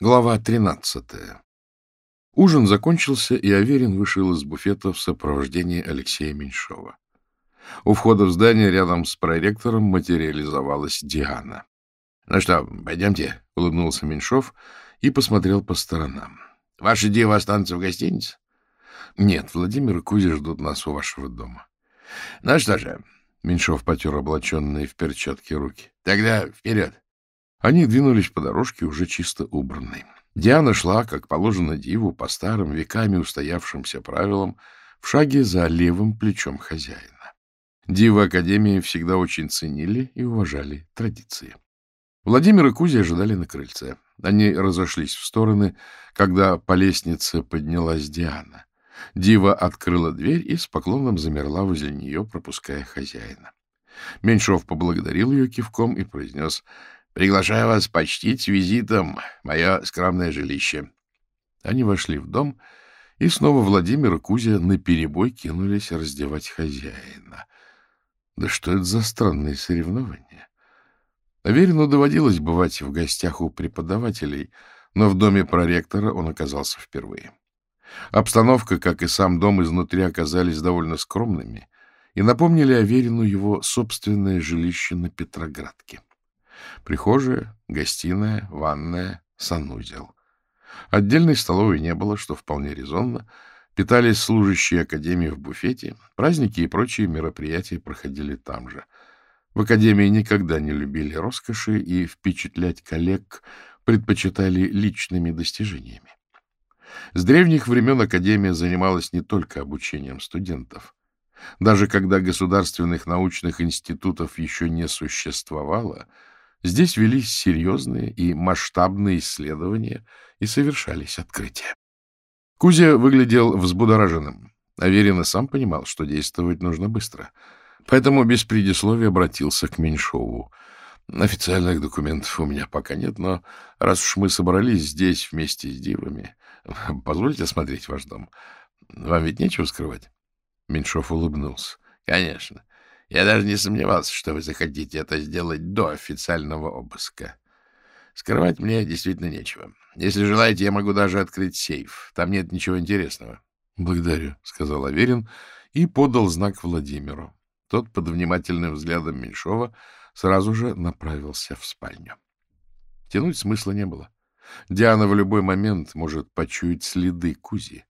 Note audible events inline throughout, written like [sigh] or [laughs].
Глава 13. Ужин закончился, и Аверин вышел из буфета в сопровождении Алексея Меньшова. У входа в здание рядом с проректором материализовалась Диана. — Ну что, пойдемте, — улыбнулся Меньшов и посмотрел по сторонам. — Ваши девы останутся в гостинице? — Нет, Владимир и Кузя ждут нас у вашего дома. — Ну что же, — Меньшов потер облаченные в перчатки руки, — тогда вперед. Они двинулись по дорожке, уже чисто убранной. Диана шла, как положено диву, по старым веками устоявшимся правилам, в шаге за левым плечом хозяина. Дивы Академии всегда очень ценили и уважали традиции. Владимир и Кузя ожидали на крыльце. Они разошлись в стороны, когда по лестнице поднялась Диана. Дива открыла дверь и с поклоном замерла возле нее, пропуская хозяина. Меньшов поблагодарил ее кивком и произнес — Приглашаю вас почтить визитом мое скромное жилище. Они вошли в дом, и снова Владимир и Кузя наперебой кинулись раздевать хозяина. Да что это за странные соревнования? Аверину доводилось бывать в гостях у преподавателей, но в доме проректора он оказался впервые. Обстановка, как и сам дом изнутри, оказались довольно скромными и напомнили Аверину его собственное жилище на Петроградке. Прихожая, гостиная, ванная, санузел. Отдельной столовой не было, что вполне резонно. Питались служащие академии в буфете. Праздники и прочие мероприятия проходили там же. В академии никогда не любили роскоши и впечатлять коллег предпочитали личными достижениями. С древних времен Академия занималась не только обучением студентов. Даже когда государственных научных институтов еще не существовало, Здесь велись серьезные и масштабные исследования и совершались открытия. Кузя выглядел взбудораженным. Аверин и сам понимал, что действовать нужно быстро. Поэтому без предисловия обратился к Меньшову. Официальных документов у меня пока нет, но раз уж мы собрались здесь вместе с дивами, [laughs] позвольте осмотреть ваш дом. Вам ведь нечего скрывать? Меньшов улыбнулся. — Конечно. Я даже не сомневался, что вы захотите это сделать до официального обыска. Скрывать мне действительно нечего. Если желаете, я могу даже открыть сейф. Там нет ничего интересного. — Благодарю, — сказал Аверин и подал знак Владимиру. Тот под внимательным взглядом Меньшова сразу же направился в спальню. Тянуть смысла не было. Диана в любой момент может почуять следы Кузи.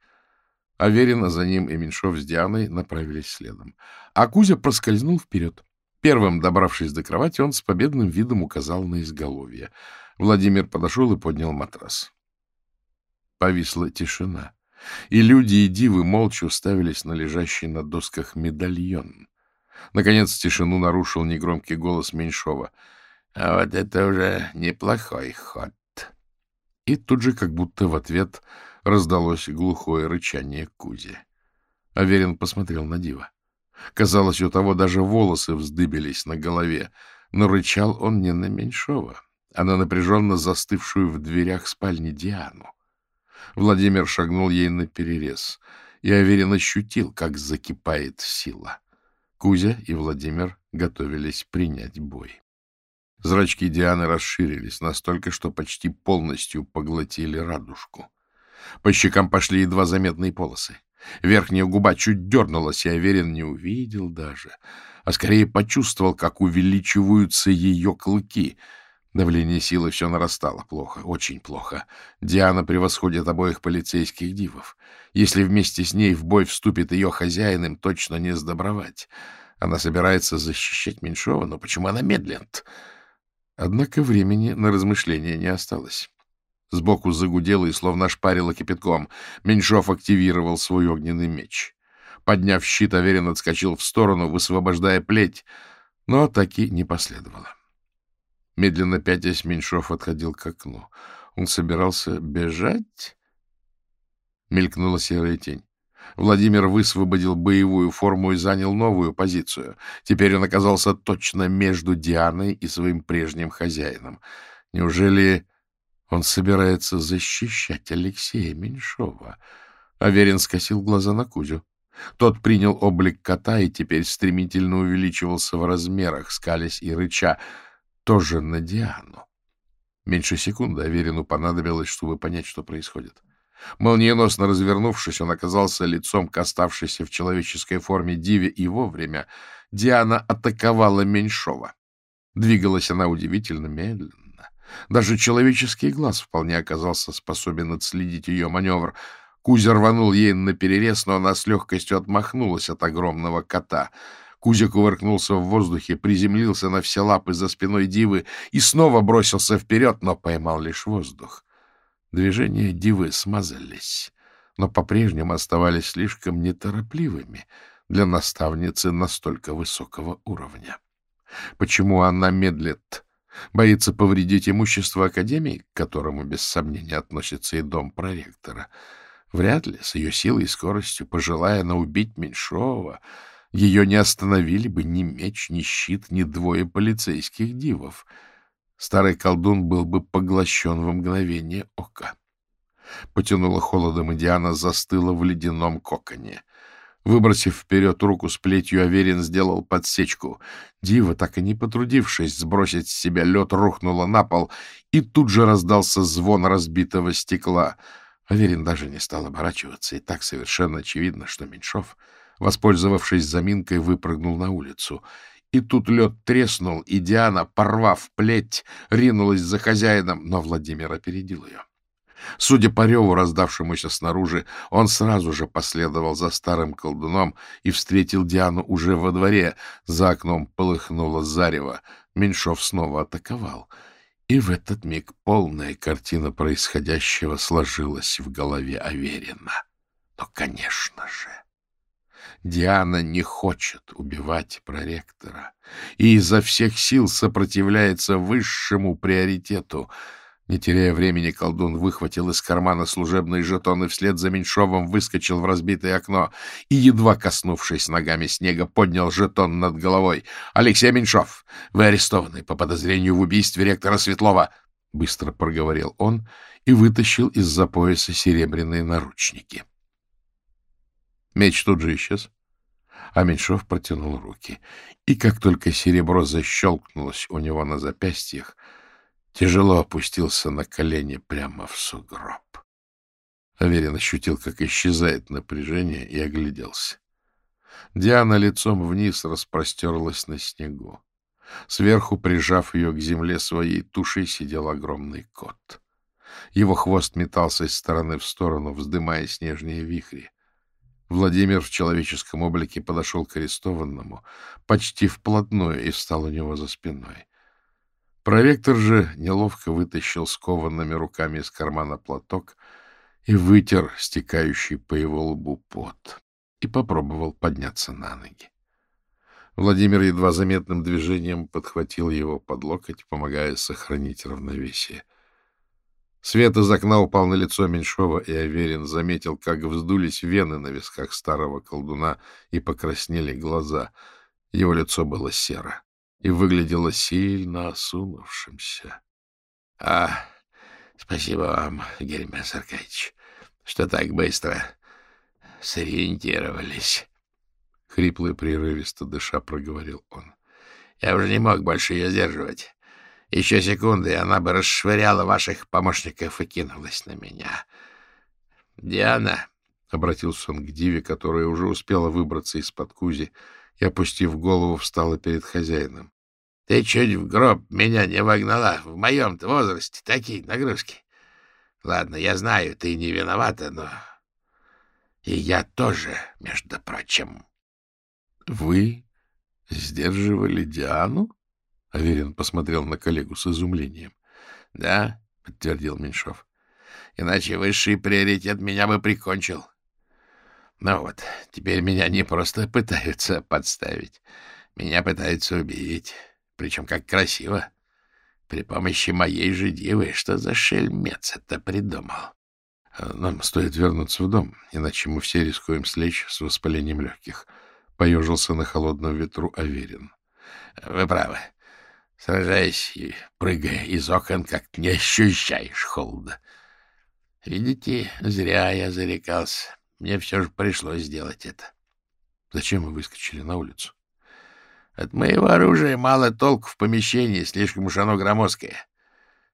Аверин, за ним и Меньшов с Дианой направились следом. А Кузя проскользнул вперед. Первым, добравшись до кровати, он с победным видом указал на изголовье. Владимир подошел и поднял матрас. Повисла тишина, и люди и дивы молча уставились на лежащий на досках медальон. Наконец тишину нарушил негромкий голос Меньшова. — А вот это уже неплохой ход. И тут же, как будто в ответ раздалось глухое рычание Кузи. Аверин посмотрел на Дива. Казалось, у того даже волосы вздыбились на голове, но рычал он не на Меньшова, а на напряженно застывшую в дверях спальни Диану. Владимир шагнул ей на перерез, и Аверин ощутил, как закипает сила. Кузя и Владимир готовились принять бой. Зрачки Дианы расширились настолько, что почти полностью поглотили радужку. По щекам пошли едва заметные полосы. Верхняя губа чуть дернулась, и Аверин не увидел даже, а скорее почувствовал, как увеличиваются ее клыки. Давление силы все нарастало. Плохо, очень плохо. Диана превосходит обоих полицейских дивов. Если вместе с ней в бой вступит ее хозяин, им точно не сдобровать. Она собирается защищать Меньшова, но почему она медлит? Однако времени на размышления не осталось. Сбоку загудело и словно ошпарило кипятком. Меньшов активировал свой огненный меч. Подняв щит, Аверин отскочил в сторону, высвобождая плеть, но атаки не последовало. Медленно пятясь, Меньшов отходил к окну. Он собирался бежать? Мелькнула серая тень. Владимир высвободил боевую форму и занял новую позицию. Теперь он оказался точно между Дианой и своим прежним хозяином. Неужели он собирается защищать Алексея Меньшова. Аверин скосил глаза на Кузю. Тот принял облик кота и теперь стремительно увеличивался в размерах, скалясь и рыча, тоже на Диану. Меньше секунды Аверину понадобилось, чтобы понять, что происходит. Молниеносно развернувшись, он оказался лицом к оставшейся в человеческой форме Диве, и вовремя Диана атаковала Меньшова. Двигалась она удивительно медленно. Даже человеческий глаз вполне оказался способен отследить ее маневр. Кузя рванул ей на перерез, но она с легкостью отмахнулась от огромного кота. Кузя кувыркнулся в воздухе, приземлился на все лапы за спиной Дивы и снова бросился вперед, но поймал лишь воздух. Движения Дивы смазались, но по-прежнему оставались слишком неторопливыми для наставницы настолько высокого уровня. Почему она медлит? Боится повредить имущество Академии, к которому, без сомнения, относится и дом проректора. Вряд ли, с ее силой и скоростью, пожелая она убить Меньшова, ее не остановили бы ни меч, ни щит, ни двое полицейских дивов. Старый колдун был бы поглощен во мгновение ока. Потянуло холодом, и Диана застыла в ледяном коконе. Выбросив вперед руку с плетью, Аверин сделал подсечку. Дива, так и не потрудившись сбросить с себя лед, рухнула на пол, и тут же раздался звон разбитого стекла. Аверин даже не стал оборачиваться, и так совершенно очевидно, что Меньшов, воспользовавшись заминкой, выпрыгнул на улицу. И тут лед треснул, и Диана, порвав плеть, ринулась за хозяином, но Владимир опередил ее. Судя по реву, раздавшемуся снаружи, он сразу же последовал за старым колдуном и встретил Диану уже во дворе. За окном полыхнуло зарево. Меньшов снова атаковал. И в этот миг полная картина происходящего сложилась в голове Аверина. Но, конечно же, Диана не хочет убивать проректора и изо всех сил сопротивляется высшему приоритету — не теряя времени, колдун выхватил из кармана служебные жетоны, вслед за Меньшовым выскочил в разбитое окно и, едва коснувшись ногами снега, поднял жетон над головой. — Алексей Меньшов, вы арестованы по подозрению в убийстве ректора Светлова! — быстро проговорил он и вытащил из-за пояса серебряные наручники. Меч тут же исчез, а Меньшов протянул руки. И как только серебро защелкнулось у него на запястьях, тяжело опустился на колени прямо в сугроб. Аверин ощутил, как исчезает напряжение, и огляделся. Диана лицом вниз распростерлась на снегу. Сверху, прижав ее к земле своей тушей, сидел огромный кот. Его хвост метался из стороны в сторону, вздымая снежные вихри. Владимир в человеческом облике подошел к арестованному почти вплотную и встал у него за спиной. Проректор же неловко вытащил скованными руками из кармана платок и вытер стекающий по его лбу пот и попробовал подняться на ноги. Владимир едва заметным движением подхватил его под локоть, помогая сохранить равновесие. Свет из окна упал на лицо Меньшова, и Аверин заметил, как вздулись вены на висках старого колдуна и покраснели глаза. Его лицо было серо и выглядело сильно осунувшимся. — А, спасибо вам, Гермес Аркадьевич, что так быстро сориентировались. Хрипло прерывисто дыша проговорил он. — Я уже не мог больше ее сдерживать. Еще секунды, и она бы расшвыряла ваших помощников и кинулась на меня. — Диана, — обратился он к Диве, которая уже успела выбраться из-под кузи, — и, опустив голову, встала перед хозяином. — Ты чуть в гроб меня не вогнала. В моем-то возрасте такие нагрузки. Ладно, я знаю, ты не виновата, но... И я тоже, между прочим. — Вы сдерживали Диану? — Аверин посмотрел на коллегу с изумлением. — Да, — подтвердил Меньшов. — Иначе высший приоритет меня бы прикончил. — ну вот, теперь меня не просто пытаются подставить. Меня пытаются убить. Причем как красиво. При помощи моей же дивы. Что за шельмец это придумал? Нам стоит вернуться в дом, иначе мы все рискуем слечь с воспалением легких. Поежился на холодном ветру Аверин. Вы правы. Сражаясь и прыгая из окон, как не ощущаешь холода. Видите, зря я зарекался. Мне все же пришлось сделать это. Зачем вы выскочили на улицу? От моего оружия мало толку в помещении, слишком уж оно громоздкое.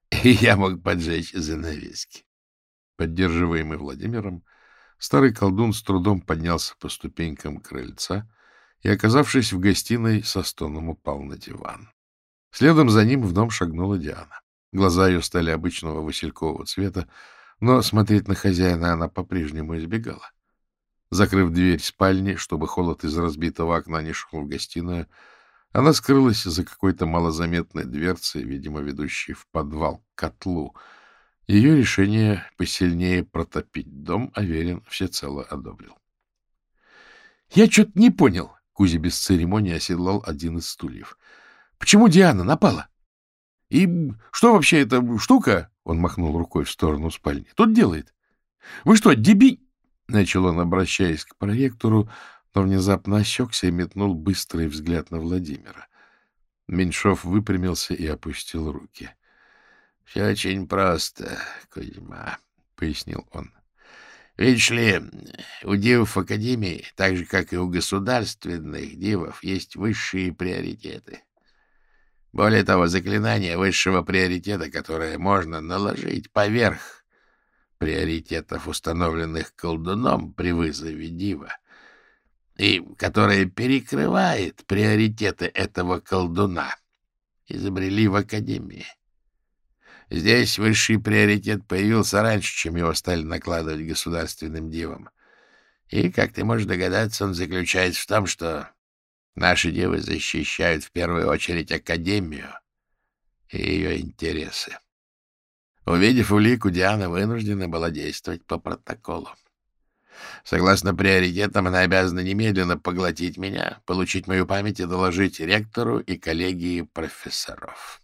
[laughs] и я мог поджечь занавески. Поддерживаемый Владимиром, старый колдун с трудом поднялся по ступенькам крыльца и, оказавшись в гостиной, со стоном упал на диван. Следом за ним в дом шагнула Диана. Глаза ее стали обычного василькового цвета, но смотреть на хозяина она по-прежнему избегала. Закрыв дверь спальни, чтобы холод из разбитого окна не шел в гостиную, она скрылась за какой-то малозаметной дверцей, видимо, ведущей в подвал к котлу. Ее решение посильнее протопить дом Аверин всецело одобрил. — Я что-то не понял, — Кузя без церемонии оседлал один из стульев. — Почему Диана напала? — И что вообще эта штука, — он махнул рукой в сторону спальни, — тут делает? Вы что, деби... — начал он, обращаясь к проектору, но внезапно осекся и метнул быстрый взгляд на Владимира. Меньшов выпрямился и опустил руки. — Все очень просто, Кузьма, — пояснил он. — Видишь ли, у дивов Академии, так же, как и у государственных дивов, есть высшие приоритеты. Более того, заклинание высшего приоритета, которое можно наложить поверх приоритетов, установленных колдуном при вызове дива, и которая перекрывает приоритеты этого колдуна, изобрели в Академии. Здесь высший приоритет появился раньше, чем его стали накладывать государственным дивам. И, как ты можешь догадаться, он заключается в том, что наши девы защищают в первую очередь Академию и ее интересы. Увидев улику, Диана вынуждена была действовать по протоколу. Согласно приоритетам, она обязана немедленно поглотить меня, получить мою память и доложить ректору и коллегии профессоров.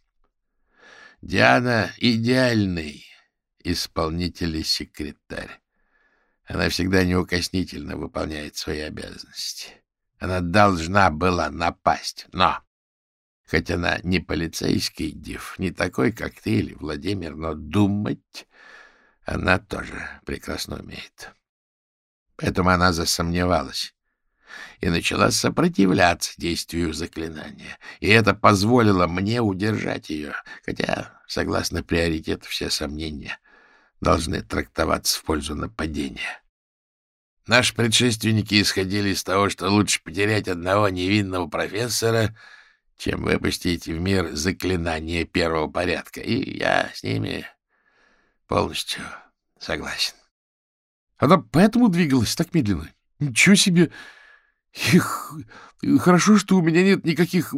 Диана — идеальный исполнитель и секретарь. Она всегда неукоснительно выполняет свои обязанности. Она должна была напасть, но... Хоть она не полицейский див, не такой, как ты или Владимир, но думать она тоже прекрасно умеет. Поэтому она засомневалась и начала сопротивляться действию заклинания. И это позволило мне удержать ее, хотя, согласно приоритету, все сомнения должны трактоваться в пользу нападения. Наши предшественники исходили из того, что лучше потерять одного невинного профессора, чем выпустить в мир заклинание первого порядка, и я с ними полностью согласен. Она поэтому двигалась так медленно. Ничего себе! Их... Хорошо, что у меня нет никаких...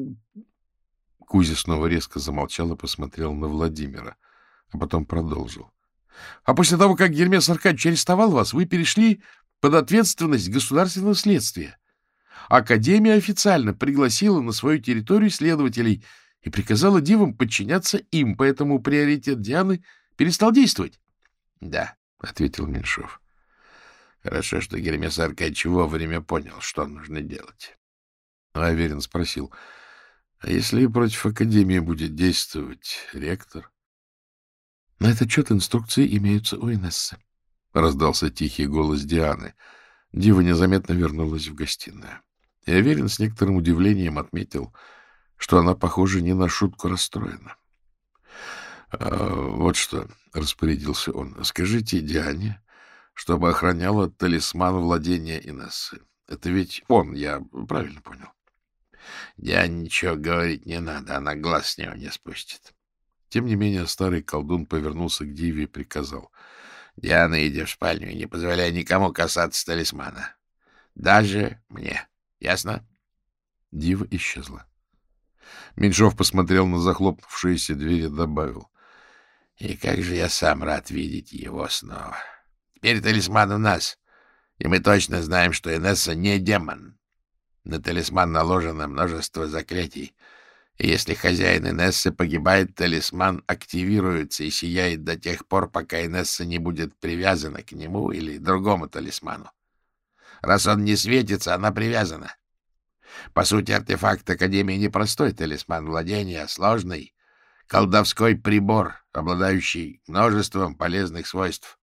Кузя снова резко замолчал и посмотрел на Владимира, а потом продолжил. — А после того, как Гермес Аркадьевич арестовал вас, вы перешли под ответственность государственного следствия. Академия официально пригласила на свою территорию следователей и приказала дивам подчиняться им, поэтому приоритет Дианы перестал действовать. — Да, — ответил Меньшов. Хорошо, что Гермес Аркадьевич вовремя понял, что нужно делать. Аверин спросил, а если против Академии будет действовать ректор? — На этот счет инструкции имеются у Инессы. Раздался тихий голос Дианы. Дива незаметно вернулась в гостиную. И Аверин с некоторым удивлением отметил, что она, похоже, не на шутку расстроена. «А, — Вот что, — распорядился он, — скажите Диане, чтобы охраняла талисман владения Инессы. Это ведь он, я правильно понял? Я ничего говорить не надо, она глаз с него не спустит. Тем не менее старый колдун повернулся к Диве и приказал. — Диана, иди в спальню и не позволяй никому касаться талисмана. Даже мне. Ясно? Дива исчезла. Меньшов посмотрел на захлопнувшиеся двери и добавил. — И как же я сам рад видеть его снова. — Теперь талисман у нас, и мы точно знаем, что Инесса не демон. На талисман наложено множество заклятий, и если хозяин Инессы погибает, талисман активируется и сияет до тех пор, пока Инесса не будет привязана к нему или другому талисману. Раз он не светится, она привязана. По сути, артефакт Академии не простой талисман владения, а сложный колдовской прибор, обладающий множеством полезных свойств. —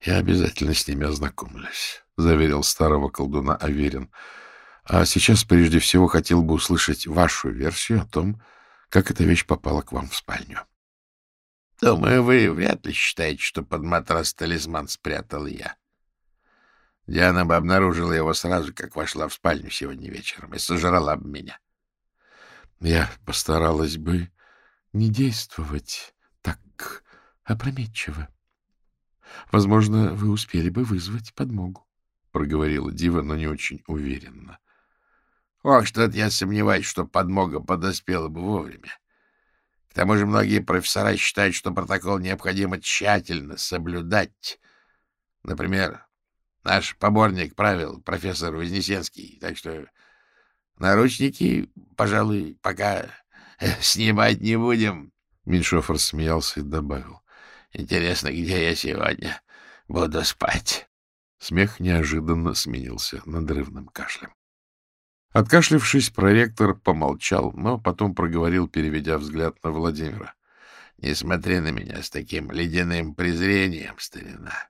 Я обязательно с ними ознакомлюсь, — заверил старого колдуна Аверин. — А сейчас прежде всего хотел бы услышать вашу версию о том, как эта вещь попала к вам в спальню. Думаю, вы вряд ли считаете, что под матрас талисман спрятал я. Диана бы обнаружила его сразу, как вошла в спальню сегодня вечером, и сожрала бы меня. Я постаралась бы не действовать так опрометчиво. Возможно, вы успели бы вызвать подмогу, — проговорила Дива, но не очень уверенно. — Ох, что-то я сомневаюсь, что подмога подоспела бы вовремя. К тому же многие профессора считают, что протокол необходимо тщательно соблюдать. Например, наш поборник правил, профессор Вознесенский. Так что наручники, пожалуй, пока снимать не будем. Меньшов рассмеялся и добавил. — Интересно, где я сегодня буду спать? Смех неожиданно сменился надрывным кашлем. Откашлившись, проректор помолчал, но потом проговорил, переведя взгляд на Владимира. — Не смотри на меня с таким ледяным презрением, старина.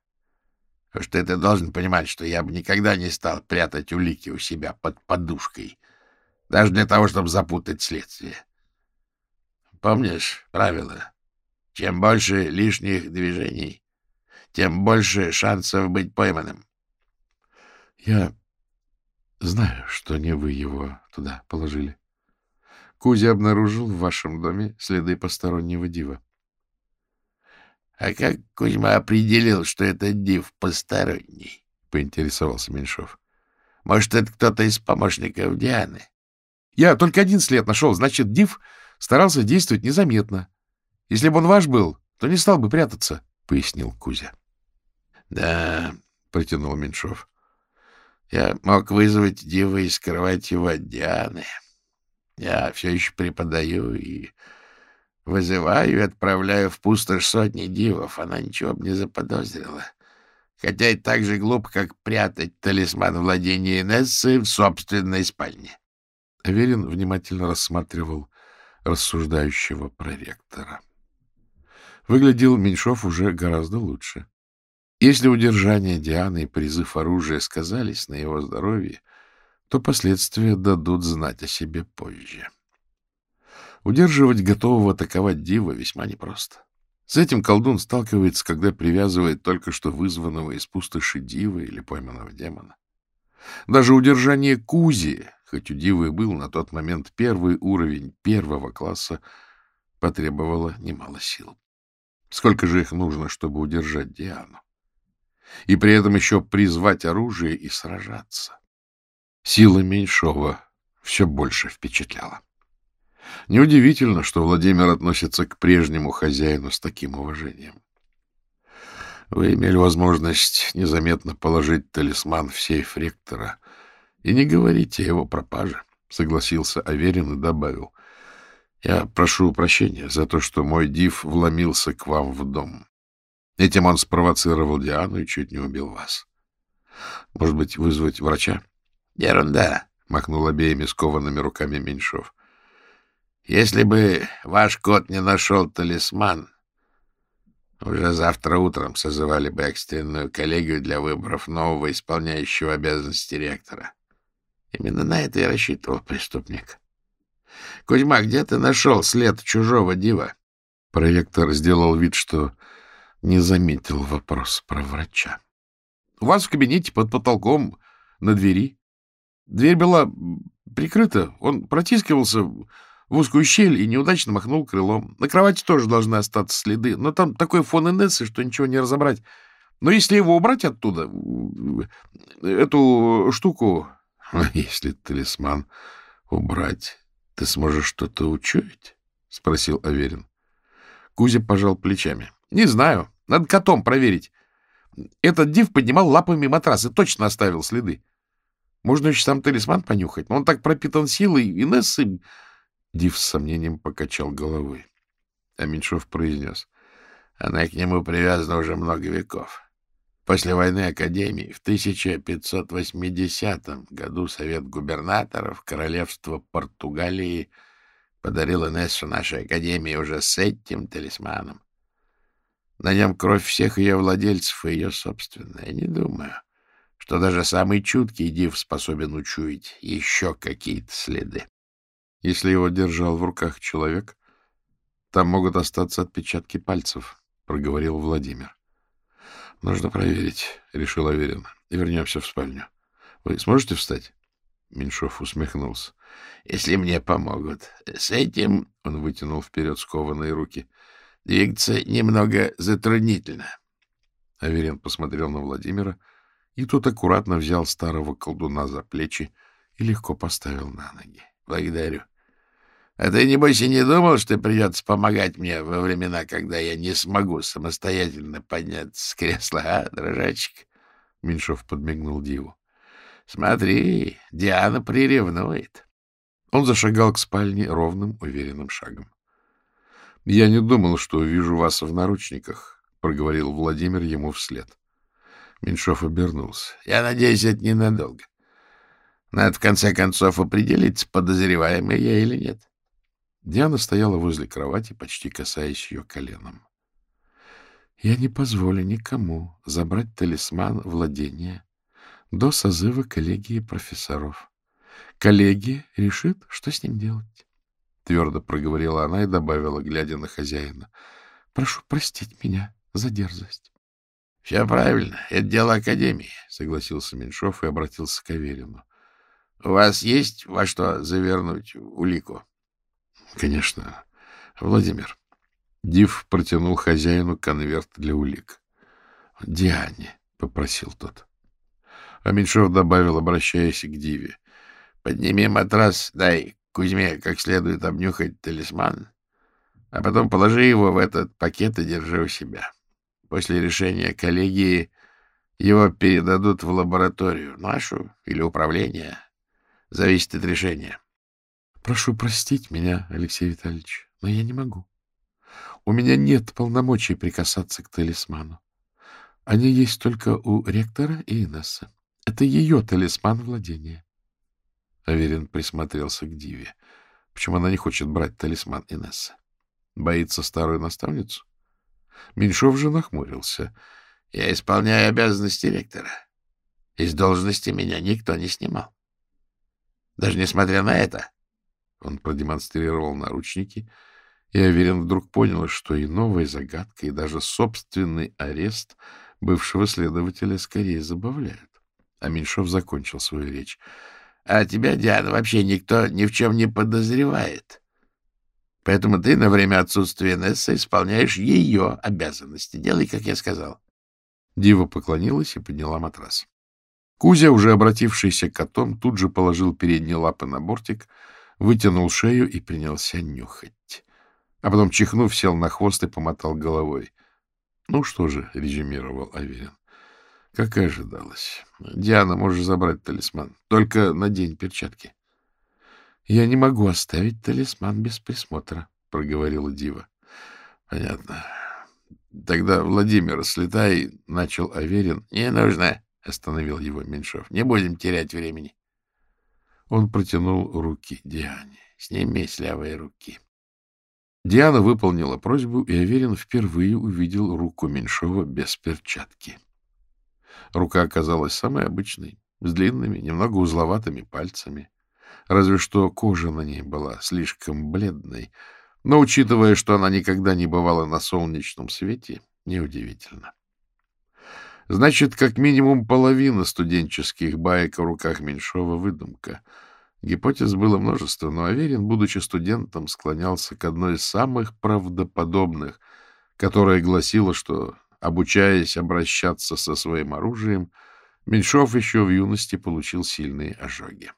Что ты должен понимать, что я бы никогда не стал прятать улики у себя под подушкой, даже для того, чтобы запутать следствие. Помнишь правило? Чем больше лишних движений, тем больше шансов быть пойманным. Я знаю, что не вы его туда положили. Кузя обнаружил в вашем доме следы постороннего дива. — А как Кузьма определил, что это див посторонний? — поинтересовался Меньшов. — Может, это кто-то из помощников Дианы? — Я только один след нашел. Значит, див старался действовать незаметно. Если бы он ваш был, то не стал бы прятаться, — пояснил Кузя. — Да, — протянул Меньшов. — Я мог вызвать Дива и скрывать его от Дианы. Я все еще преподаю и вызываю и отправляю в пустошь сотни дивов. Она ничего бы не заподозрила. Хотя и так же глупо, как прятать талисман владения Инессы в собственной спальне. Аверин внимательно рассматривал рассуждающего проректора. Выглядел Меньшов уже гораздо лучше. Если удержание Дианы и призыв оружия сказались на его здоровье, то последствия дадут знать о себе позже. Удерживать готового атаковать дива весьма непросто. С этим колдун сталкивается, когда привязывает только что вызванного из пустоши дива или пойманного демона. Даже удержание Кузи, хоть у дивы был на тот момент первый уровень первого класса, потребовало немало сил. Сколько же их нужно, чтобы удержать Диану? И при этом еще призвать оружие и сражаться. Сила Меньшова все больше впечатляла. Неудивительно, что Владимир относится к прежнему хозяину с таким уважением. Вы имели возможность незаметно положить талисман в сейф ректора и не говорите о его пропаже, — согласился Аверин и добавил. Я прошу прощения за то, что мой див вломился к вам в дом. Этим он спровоцировал Диану и чуть не убил вас. Может быть, вызвать врача? — Ерунда, — махнул обеими скованными руками Меньшов. — Если бы ваш кот не нашел талисман, уже завтра утром созывали бы экстренную коллегию для выборов нового исполняющего обязанности ректора. Именно на это и рассчитывал преступник. — Кузьма, где ты нашел след чужого дива? Проректор сделал вид, что не заметил вопрос про врача. — У вас в кабинете под потолком на двери. Дверь была прикрыта. Он протискивался в узкую щель и неудачно махнул крылом. На кровати тоже должны остаться следы, но там такой фон инессы, что ничего не разобрать. Но если его убрать оттуда, эту штуку... [laughs] — Если талисман убрать, ты сможешь что-то учуять? — спросил Аверин. Кузя пожал плечами. — Не знаю. Надо котом проверить. Этот див поднимал лапами матрас и точно оставил следы. Можно еще сам талисман понюхать, но он так пропитан силой, Инессы... Див с сомнением покачал головой. А Меньшов произнес. Она к нему привязана уже много веков. После войны Академии в 1580 году Совет губернаторов Королевства Португалии подарил Инессу нашей Академии уже с этим талисманом. На нем кровь всех ее владельцев и ее собственная. Не думаю, что даже самый чуткий див способен учуять еще какие-то следы. Если его держал в руках человек, там могут остаться отпечатки пальцев, — проговорил Владимир. — Нужно проверить, — решил Аверин. — Вернемся в спальню. Вы сможете встать? Меньшов усмехнулся. — Если мне помогут. С этим, — он вытянул вперед скованные руки, — двигаться немного затруднительно. Аверин посмотрел на Владимира, и тот аккуратно взял старого колдуна за плечи и легко поставил на ноги. — Благодарю. А ты, небось, и не думал, что придется помогать мне во времена, когда я не смогу самостоятельно подняться с кресла, а, дрожачек? Меньшов подмигнул Диву. — Смотри, Диана приревнует. Он зашагал к спальне ровным, уверенным шагом. — Я не думал, что увижу вас в наручниках, — проговорил Владимир ему вслед. Меньшов обернулся. — Я надеюсь, это ненадолго. Надо, в конце концов, определиться, подозреваемый я или нет. Диана стояла возле кровати, почти касаясь ее коленом. — Я не позволю никому забрать талисман владения до созыва коллегии профессоров. Коллегия решит, что с ним делать. Твердо проговорила она и добавила, глядя на хозяина. — Прошу простить меня за дерзость. — Все правильно. Это дело Академии, — согласился Меньшов и обратился к Аверину. — У вас есть во что завернуть улику? — Конечно. Владимир. Див протянул хозяину конверт для улик. — Диане, — попросил тот. А Меньшов добавил, обращаясь к Диве. — Подними матрас, дай Кузьме как следует обнюхать талисман, а потом положи его в этот пакет и держи у себя. После решения коллегии его передадут в лабораторию, нашу или управление. Зависит от решения. — Прошу простить меня, Алексей Витальевич, но я не могу. У меня нет полномочий прикасаться к талисману. Они есть только у ректора и Инессы. Это ее талисман владения. Аверин присмотрелся к Диве. Почему она не хочет брать талисман Инессы? Боится старую наставницу? Меньшов же нахмурился. — Я исполняю обязанности ректора. Из должности меня никто не снимал. Даже несмотря на это, он продемонстрировал наручники, и Аверин вдруг понял, что и новая загадка, и даже собственный арест бывшего следователя скорее забавляют. А Меньшов закончил свою речь. — А тебя, Диана, вообще никто ни в чем не подозревает. Поэтому ты на время отсутствия Нессы исполняешь ее обязанности. Делай, как я сказал. Дива поклонилась и подняла матрас. Кузя, уже обратившийся к котом, тут же положил передние лапы на бортик — вытянул шею и принялся нюхать. А потом, чихнув, сел на хвост и помотал головой. — Ну что же, — резюмировал Аверин, — как и ожидалось. Диана, можешь забрать талисман. Только надень перчатки. — Я не могу оставить талисман без присмотра, — проговорила Дива. — Понятно. Тогда, Владимир, слетай, — начал Аверин. — Не нужно, — остановил его Меньшов. — Не будем терять времени. Он протянул руки Диане. «Сними с левой руки». Диана выполнила просьбу, и Аверин впервые увидел руку Меньшова без перчатки. Рука оказалась самой обычной, с длинными, немного узловатыми пальцами. Разве что кожа на ней была слишком бледной, но, учитывая, что она никогда не бывала на солнечном свете, неудивительно. Значит, как минимум половина студенческих баек о руках Меньшова — выдумка. Гипотез было множество, но Аверин, будучи студентом, склонялся к одной из самых правдоподобных, которая гласила, что, обучаясь обращаться со своим оружием, Меньшов еще в юности получил сильные ожоги.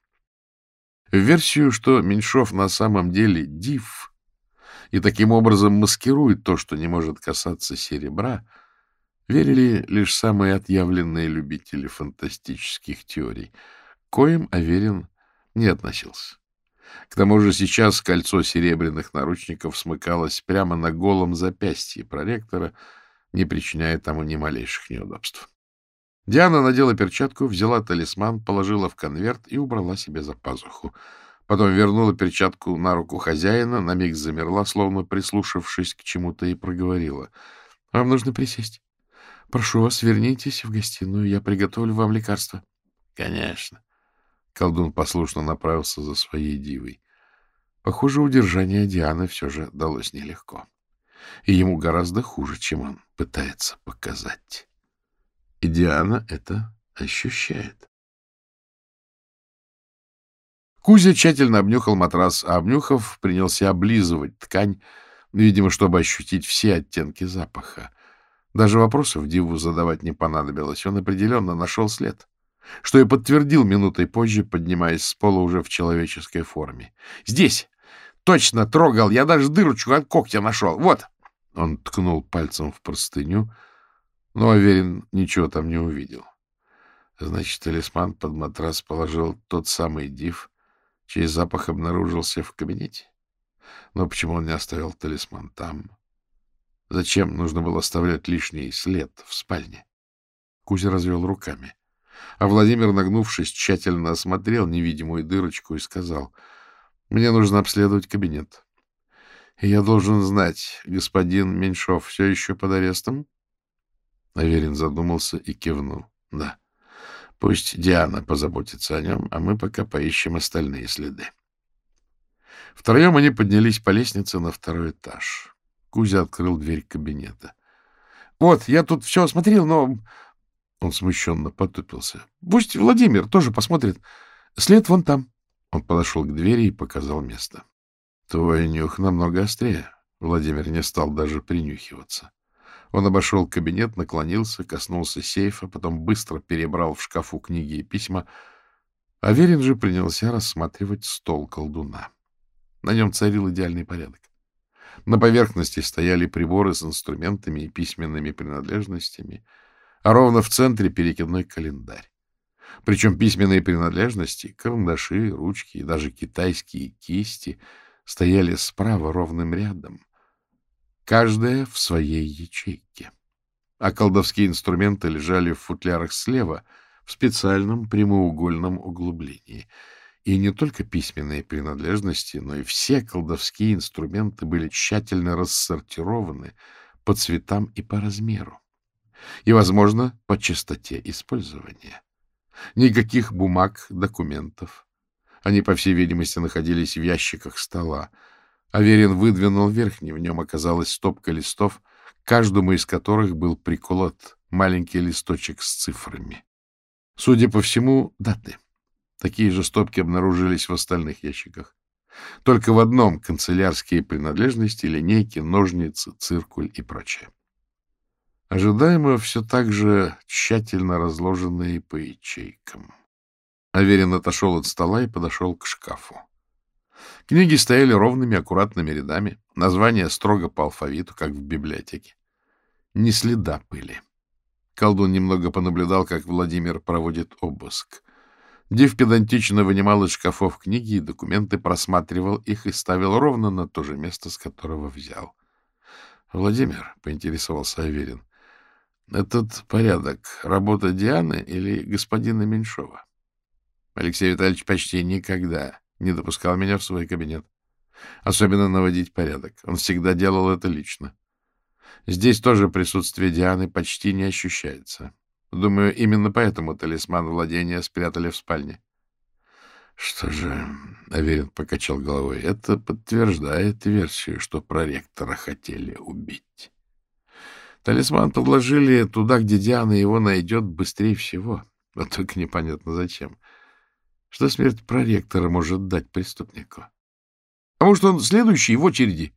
Версию, что Меньшов на самом деле див и таким образом маскирует то, что не может касаться серебра — верили лишь самые отъявленные любители фантастических теорий, коим Аверин не относился. К тому же сейчас кольцо серебряных наручников смыкалось прямо на голом запястье проректора, не причиняя тому ни малейших неудобств. Диана надела перчатку, взяла талисман, положила в конверт и убрала себе за пазуху. Потом вернула перчатку на руку хозяина, на миг замерла, словно прислушавшись к чему-то, и проговорила. — Вам нужно присесть. Прошу вас, вернитесь в гостиную, я приготовлю вам лекарство. — Конечно. Колдун послушно направился за своей дивой. Похоже, удержание Дианы все же далось нелегко. И ему гораздо хуже, чем он пытается показать. И Диана это ощущает. Кузя тщательно обнюхал матрас, а обнюхав, принялся облизывать ткань, видимо, чтобы ощутить все оттенки запаха. Даже вопросов Диву задавать не понадобилось. Он определенно нашел след, что и подтвердил минутой позже, поднимаясь с пола уже в человеческой форме. «Здесь! Точно трогал! Я даже дырочку от когтя нашел! Вот!» Он ткнул пальцем в простыню, но Аверин ничего там не увидел. Значит, талисман под матрас положил тот самый Див, чей запах обнаружился в кабинете? Но почему он не оставил талисман там? Зачем нужно было оставлять лишний след в спальне? Кузя развел руками. А Владимир, нагнувшись, тщательно осмотрел невидимую дырочку и сказал, «Мне нужно обследовать кабинет. И я должен знать, господин Меньшов все еще под арестом?» Аверин задумался и кивнул. «Да». Пусть Диана позаботится о нем, а мы пока поищем остальные следы. Втроем они поднялись по лестнице на второй этаж. Кузя открыл дверь кабинета. — Вот, я тут все осмотрел, но... Он смущенно потупился. — Пусть Владимир тоже посмотрит. След вон там. Он подошел к двери и показал место. — Твой нюх намного острее. Владимир не стал даже принюхиваться. Он обошел кабинет, наклонился, коснулся сейфа, потом быстро перебрал в шкафу книги и письма. Аверин же принялся рассматривать стол колдуна. На нем царил идеальный порядок. На поверхности стояли приборы с инструментами и письменными принадлежностями, а ровно в центре перекидной календарь. Причем письменные принадлежности, карандаши, ручки и даже китайские кисти стояли справа ровным рядом, каждая в своей ячейке. А колдовские инструменты лежали в футлярах слева, в специальном прямоугольном углублении. И не только письменные принадлежности, но и все колдовские инструменты были тщательно рассортированы по цветам и по размеру. И, возможно, по частоте использования. Никаких бумаг, документов. Они, по всей видимости, находились в ящиках стола, Аверин выдвинул верхний, в нем оказалась стопка листов, каждому из которых был приколот маленький листочек с цифрами. Судя по всему, даты. Такие же стопки обнаружились в остальных ящиках. Только в одном — канцелярские принадлежности, линейки, ножницы, циркуль и прочее. Ожидаемо все так же тщательно разложенные по ячейкам. Аверин отошел от стола и подошел к шкафу. Книги стояли ровными, аккуратными рядами, названия строго по алфавиту, как в библиотеке. Ни следа пыли. Колдун немного понаблюдал, как Владимир проводит обыск. Див педантично вынимал из шкафов книги и документы, просматривал их и ставил ровно на то же место, с которого взял. — Владимир, — поинтересовался Аверин, — этот порядок — работа Дианы или господина Меньшова? Алексей Витальевич почти никогда не допускал меня в свой кабинет. Особенно наводить порядок. Он всегда делал это лично. Здесь тоже присутствие Дианы почти не ощущается. Думаю, именно поэтому талисман владения спрятали в спальне. Что же, Аверин покачал головой, это подтверждает версию, что проректора хотели убить. Талисман подложили туда, где Диана его найдет быстрее всего. Вот только непонятно зачем. Что смерть проректора может дать преступнику? А может, он следующий в очереди?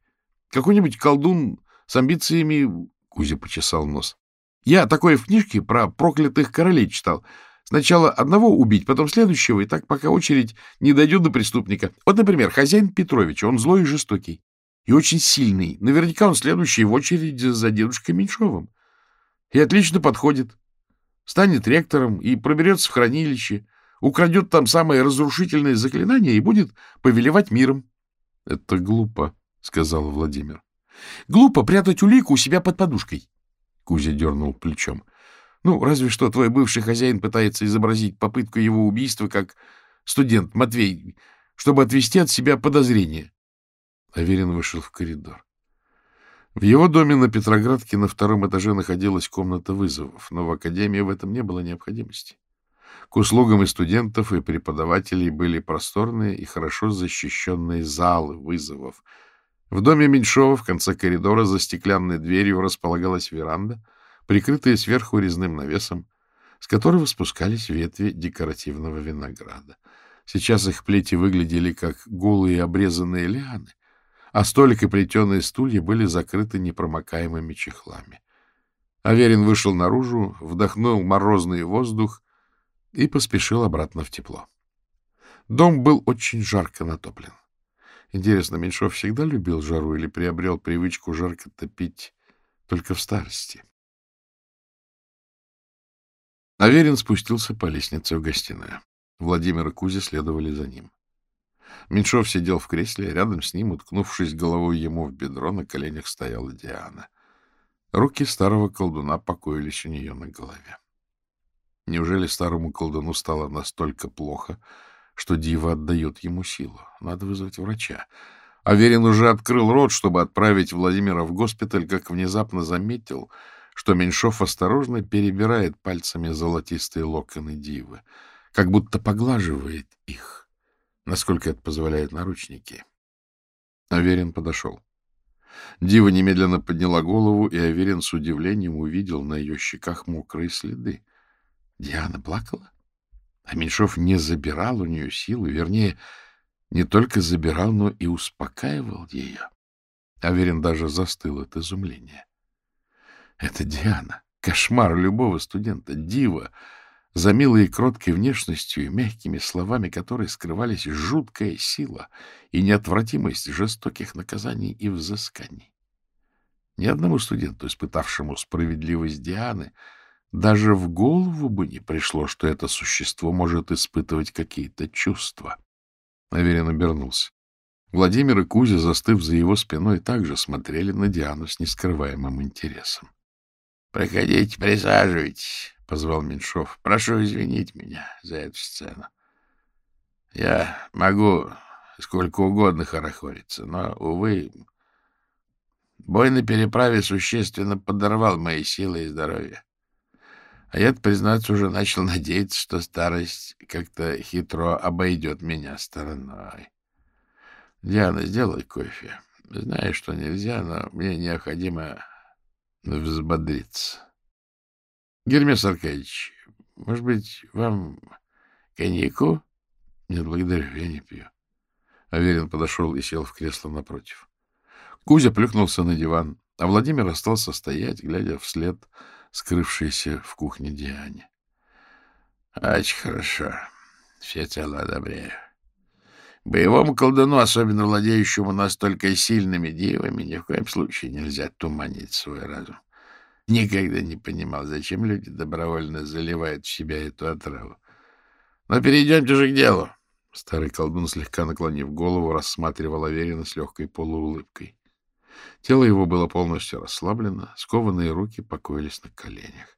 Какой-нибудь колдун с амбициями... Кузя почесал нос. Я такое в книжке про проклятых королей читал. Сначала одного убить, потом следующего, и так пока очередь не дойдет до преступника. Вот, например, хозяин Петрович, он злой и жестокий. И очень сильный. Наверняка он следующий в очереди за дедушкой Меньшовым. И отлично подходит. Станет ректором и проберется в хранилище украдет там самое разрушительное заклинание и будет повелевать миром. — Это глупо, — сказал Владимир. — Глупо прятать улику у себя под подушкой. Кузя дернул плечом. — Ну, разве что твой бывший хозяин пытается изобразить попытку его убийства как студент Матвей, чтобы отвести от себя подозрения. Аверин вышел в коридор. В его доме на Петроградке на втором этаже находилась комната вызовов, но в академии в этом не было необходимости. К услугам и студентов, и преподавателей были просторные и хорошо защищенные залы вызовов. В доме Меньшова в конце коридора за стеклянной дверью располагалась веранда, прикрытая сверху резным навесом, с которого спускались ветви декоративного винограда. Сейчас их плети выглядели как голые обрезанные лианы, а столик и плетеные стулья были закрыты непромокаемыми чехлами. Аверин вышел наружу, вдохнул морозный воздух и поспешил обратно в тепло. Дом был очень жарко натоплен. Интересно, Меньшов всегда любил жару или приобрел привычку жарко топить только в старости? Аверин спустился по лестнице в гостиную. Владимир и Кузя следовали за ним. Меньшов сидел в кресле, рядом с ним, уткнувшись головой ему в бедро, на коленях стояла Диана. Руки старого колдуна покоились у нее на голове. Неужели старому колдуну стало настолько плохо, что дива отдает ему силу? Надо вызвать врача. Аверин уже открыл рот, чтобы отправить Владимира в госпиталь, как внезапно заметил, что Меньшов осторожно перебирает пальцами золотистые локоны дивы, как будто поглаживает их, насколько это позволяют наручники. Аверин подошел. Дива немедленно подняла голову, и Аверин с удивлением увидел на ее щеках мокрые следы. Диана плакала? А Меньшов не забирал у нее силы, вернее, не только забирал, но и успокаивал ее. Аверин даже застыл от изумления. Это Диана, кошмар любого студента, дива, за милой и кроткой внешностью и мягкими словами которой скрывались жуткая сила и неотвратимость жестоких наказаний и взысканий. Ни одному студенту, испытавшему справедливость Дианы, даже в голову бы не пришло, что это существо может испытывать какие-то чувства. Аверин обернулся. Владимир и Кузя, застыв за его спиной, также смотрели на Диану с нескрываемым интересом. — Проходите, присаживайтесь, — позвал Меньшов. — Прошу извинить меня за эту сцену. Я могу сколько угодно хорохориться, но, увы, бой на переправе существенно подорвал мои силы и здоровье. А я, признаться, уже начал надеяться, что старость как-то хитро обойдет меня стороной. Диана, сделай кофе. Знаю, что нельзя, но мне необходимо взбодриться. Гермес Аркадьевич, может быть, вам коньяку? Нет, благодарю, я не пью. Аверин подошел и сел в кресло напротив. Кузя плюхнулся на диван, а Владимир остался стоять, глядя вслед скрывшейся в кухне Диане. — Очень хорошо. Все цело одобряю. Боевому колдуну, особенно владеющему настолько сильными дивами, ни в коем случае нельзя туманить свой разум. Никогда не понимал, зачем люди добровольно заливают в себя эту отраву. Но перейдемте же к делу. Старый колдун, слегка наклонив голову, рассматривал Аверина с легкой полуулыбкой. Тело его было полностью расслаблено, скованные руки покоились на коленях.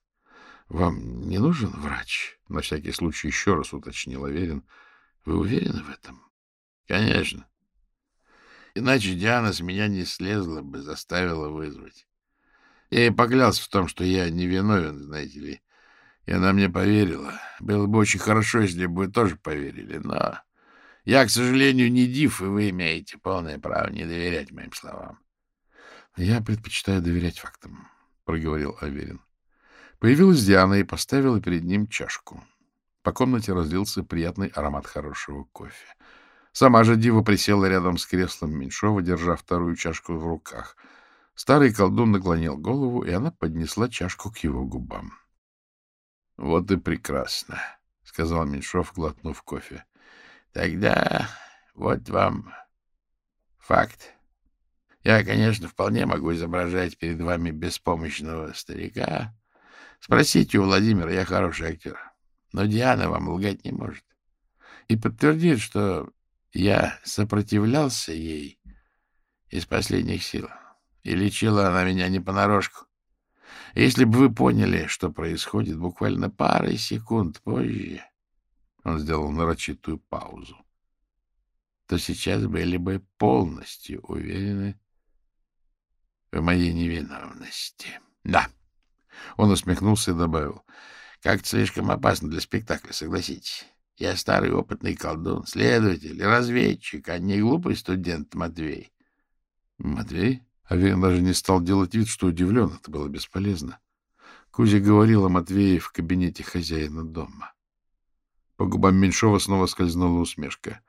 — Вам не нужен врач? — на всякий случай еще раз уточнил Аверин. — Вы уверены в этом? — Конечно. Иначе Диана с меня не слезла бы, заставила вызвать. Я ей поклялся в том, что я невиновен, знаете ли. И она мне поверила. Было бы очень хорошо, если бы вы тоже поверили, но... Я, к сожалению, не див, и вы имеете полное право не доверять моим словам. — Я предпочитаю доверять фактам, — проговорил Аверин. Появилась Диана и поставила перед ним чашку. По комнате разлился приятный аромат хорошего кофе. Сама же Дива присела рядом с креслом Меньшова, держа вторую чашку в руках. Старый колдун наклонил голову, и она поднесла чашку к его губам. — Вот и прекрасно, — сказал Меньшов, глотнув кофе. — Тогда вот вам факт. Я, конечно, вполне могу изображать перед вами беспомощного старика. Спросите у Владимира, я хороший актер. Но Диана вам лгать не может. И подтвердит, что я сопротивлялся ей из последних сил. И лечила она меня не понарошку. Если бы вы поняли, что происходит буквально парой секунд позже, он сделал нарочитую паузу, то сейчас были бы полностью уверены, в моей невиновности. Да. Он усмехнулся и добавил. Как-то слишком опасно для спектакля, согласитесь. Я старый опытный колдун, следователь, разведчик, а не глупый студент Матвей. Матвей? Аверин даже не стал делать вид, что удивлен. Это было бесполезно. Кузя говорил о Матвее в кабинете хозяина дома. По губам Меньшова снова скользнула усмешка.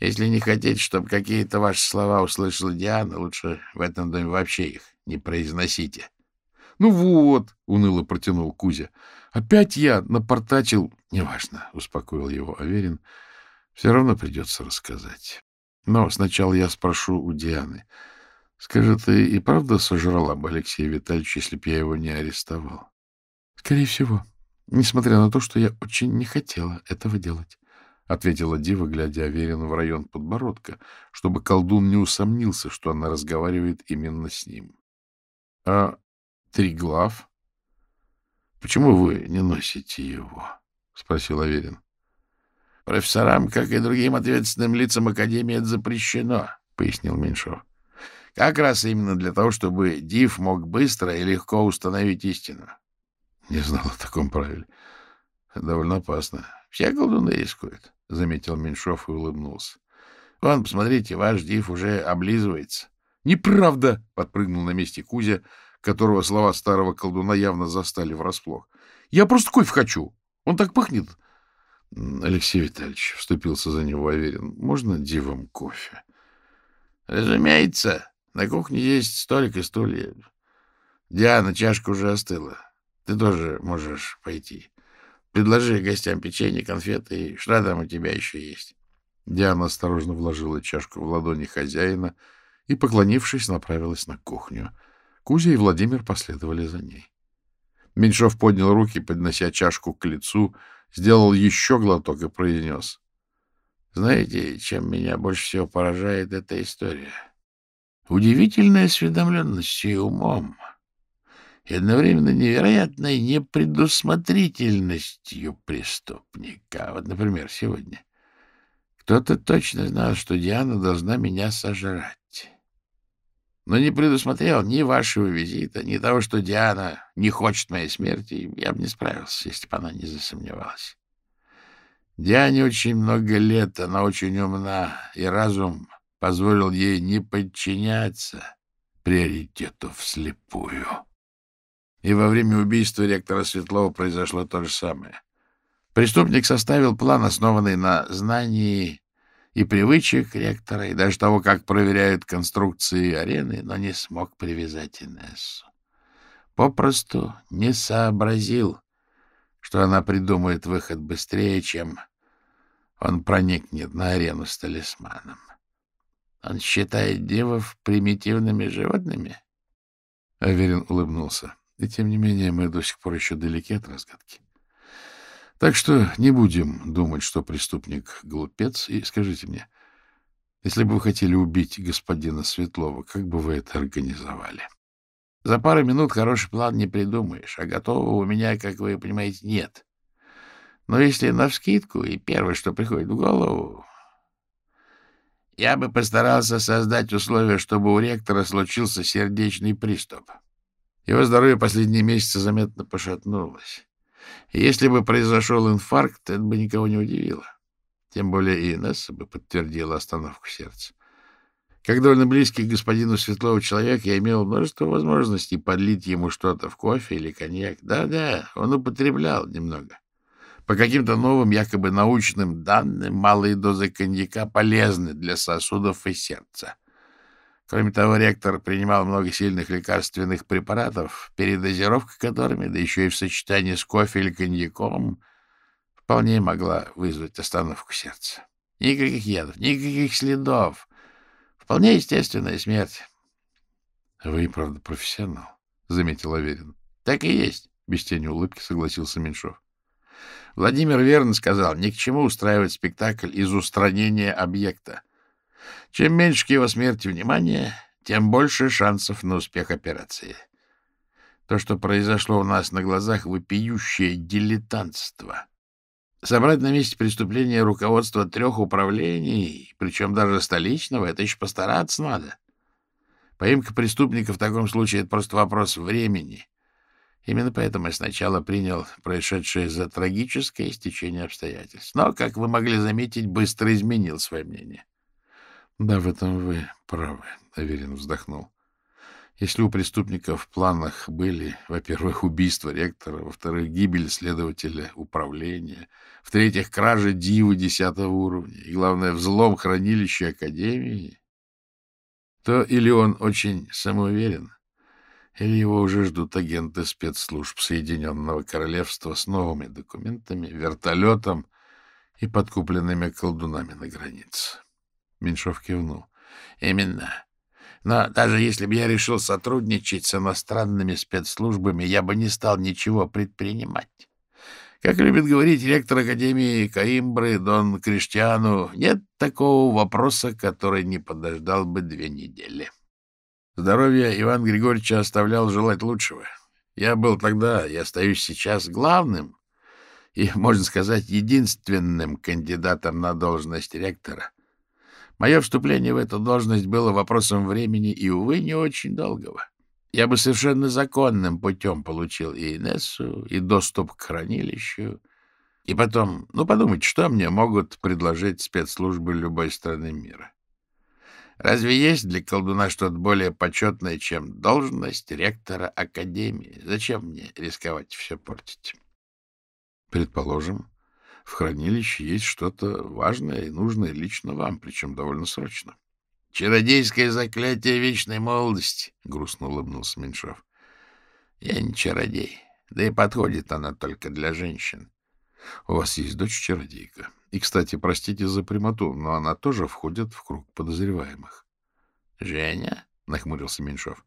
Если не хотите, чтобы какие-то ваши слова услышала Диана, лучше в этом доме вообще их не произносите. — Ну вот, — уныло протянул Кузя, — опять я напортачил. — Неважно, — успокоил его Аверин. — Все равно придется рассказать. Но сначала я спрошу у Дианы. Скажи, ты и правда сожрала бы Алексея Витальевича, если б я его не арестовал? — Скорее всего, несмотря на то, что я очень не хотела этого делать. — ответила Дива, глядя Аверину в район подбородка, чтобы колдун не усомнился, что она разговаривает именно с ним. — А Триглав? Почему вы не носите его? — спросил Аверин. — Профессорам, как и другим ответственным лицам Академии, это запрещено, — пояснил Меньшов. — Как раз именно для того, чтобы Див мог быстро и легко установить истину. — Не знал о таком правиле. Довольно опасно. Все колдуны рискуют, — заметил Меньшов и улыбнулся. — Вон, посмотрите, ваш Див уже облизывается. — Неправда! — подпрыгнул на месте Кузя, которого слова старого колдуна явно застали врасплох. — Я просто кофе хочу. Он так пахнет. — Алексей Витальевич, — вступился за него Аверин, — можно дивом кофе? — Разумеется. На кухне есть столик и стулья. Диана, чашка уже остыла. Ты тоже можешь пойти. Предложи гостям печенье, конфеты и что у тебя еще есть. Диана осторожно вложила чашку в ладони хозяина и, поклонившись, направилась на кухню. Кузя и Владимир последовали за ней. Меньшов поднял руки, поднося чашку к лицу, сделал еще глоток и произнес. — Знаете, чем меня больше всего поражает эта история? Удивительная осведомленностью и умом, и одновременно невероятной непредусмотрительностью преступника. Вот, например, сегодня кто-то точно знал, что Диана должна меня сожрать но не предусмотрел ни вашего визита, ни того, что Диана не хочет моей смерти, я бы не справился, если бы она не засомневалась. Диане очень много лет, она очень умна, и разум позволил ей не подчиняться приоритету вслепую. И во время убийства ректора Светлова произошло то же самое. Преступник составил план, основанный на знании и привычек ректора, и даже того, как проверяют конструкции арены, но не смог привязать Инессу. Попросту не сообразил, что она придумает выход быстрее, чем он проникнет на арену с талисманом. Он считает девов примитивными животными? Аверин улыбнулся. И тем не менее мы до сих пор еще далеки от разгадки. Так что не будем думать, что преступник — глупец. И скажите мне, если бы вы хотели убить господина Светлова, как бы вы это организовали? За пару минут хороший план не придумаешь, а готового у меня, как вы понимаете, нет. Но если навскидку, и первое, что приходит в голову, я бы постарался создать условия, чтобы у ректора случился сердечный приступ. Его здоровье последние месяцы заметно пошатнулось. Если бы произошел инфаркт, это бы никого не удивило. Тем более и Инесса бы подтвердила остановку сердца. Как довольно близкий к господину Светлову человек, я имел множество возможностей подлить ему что-то в кофе или коньяк. Да-да, он употреблял немного. По каким-то новым, якобы научным данным, малые дозы коньяка полезны для сосудов и сердца. Кроме того, ректор принимал много сильных лекарственных препаратов, передозировка которыми, да еще и в сочетании с кофе или коньяком, вполне могла вызвать остановку сердца. Никаких ядов, никаких следов. Вполне естественная смерть. — Вы правда профессионал, — заметил Аверин. — Так и есть, — без тени улыбки согласился Меньшов. Владимир верно сказал, ни к чему устраивать спектакль из устранения объекта. Чем меньше к его смерти внимания, тем больше шансов на успех операции. То, что произошло у нас на глазах, вопиющее дилетантство. Собрать на месте преступления руководство трех управлений, причем даже столичного, это еще постараться надо. Поимка преступника в таком случае — это просто вопрос времени. Именно поэтому я сначала принял происшедшее за трагическое стечение обстоятельств. Но, как вы могли заметить, быстро изменил свое мнение. — Да, в этом вы правы, — Аверин вздохнул. Если у преступников в планах были, во-первых, убийство ректора, во-вторых, гибель следователя управления, в-третьих, кража дивы десятого уровня и, главное, взлом хранилища Академии, то или он очень самоуверен, или его уже ждут агенты спецслужб Соединенного Королевства с новыми документами, вертолетом и подкупленными колдунами на границе. Меньшов кивнул. — Именно. Но даже если бы я решил сотрудничать с иностранными спецслужбами, я бы не стал ничего предпринимать. Как любит говорить ректор Академии Каимбры Дон Криштиану, нет такого вопроса, который не подождал бы две недели. Здоровье Ивана Григорьевича оставлял желать лучшего. Я был тогда и остаюсь сейчас главным и, можно сказать, единственным кандидатом на должность ректора. Мое вступление в эту должность было вопросом времени и, увы, не очень долгого. Я бы совершенно законным путем получил и Инессу, и доступ к хранилищу. И потом, ну, подумайте, что мне могут предложить спецслужбы любой страны мира? Разве есть для колдуна что-то более почетное, чем должность ректора Академии? Зачем мне рисковать все портить? Предположим, в хранилище есть что-то важное и нужное лично вам, причем довольно срочно. — Чародейское заклятие вечной молодости, — грустно улыбнулся Меньшов. — Я не чародей, да и подходит она только для женщин. У вас есть дочь-чародейка. И, кстати, простите за прямоту, но она тоже входит в круг подозреваемых. — Женя? — нахмурился Меньшов.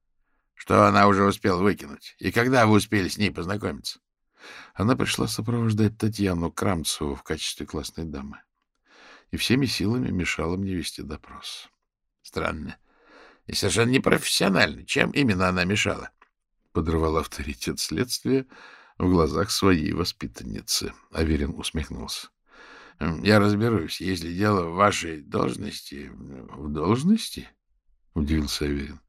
— Что она уже успела выкинуть? И когда вы успели с ней познакомиться? Она пришла сопровождать Татьяну Крамцеву в качестве классной дамы и всеми силами мешала мне вести допрос. Странно. И совершенно непрофессионально. Чем именно она мешала? Подрывал авторитет следствия в глазах своей воспитанницы. Аверин усмехнулся. Я разберусь, если дело в вашей должности... В должности? Удивился Аверин.